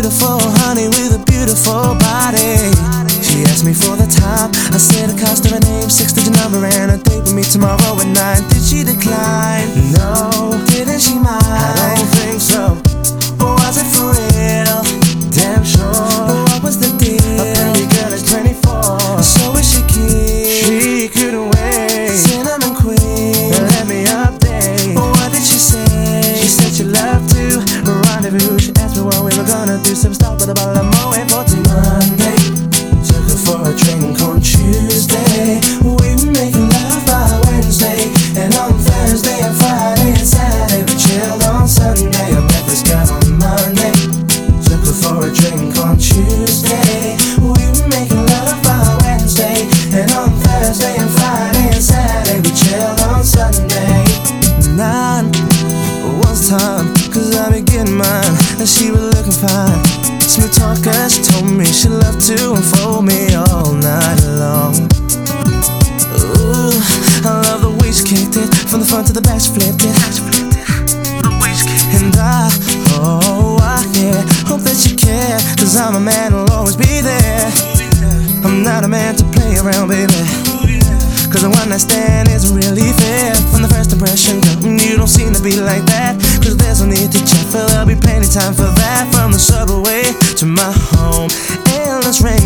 beautiful honey with a beautiful body. She asked me for the time. I said the cost of a name, six digit number, and a date with me tomorrow at nine. Did she decline? No. Didn't she mind? I don't think so. Or was it for real? Damn sure. But what was the deal? A pretty girl is 24. So is she cute? She couldn't wait. Cinnamon queen. Let me update. What did she say? She said she loved to rendezvous. Cause I be getting mine. And she was looking fine. Smooth talker, she told me she loved to unfold me all the the back, flipped it. And I, oh, I, yeah, hope that you care. Cause I'm a man who'll always be there. I'm not a man to play around, baby. Cause a one night stand isn't really fair. From the first impression, girl, you don't seem to be like that. Cause there's no need to check, for there'll be plenty time for that. From the subway to my home, endless ringing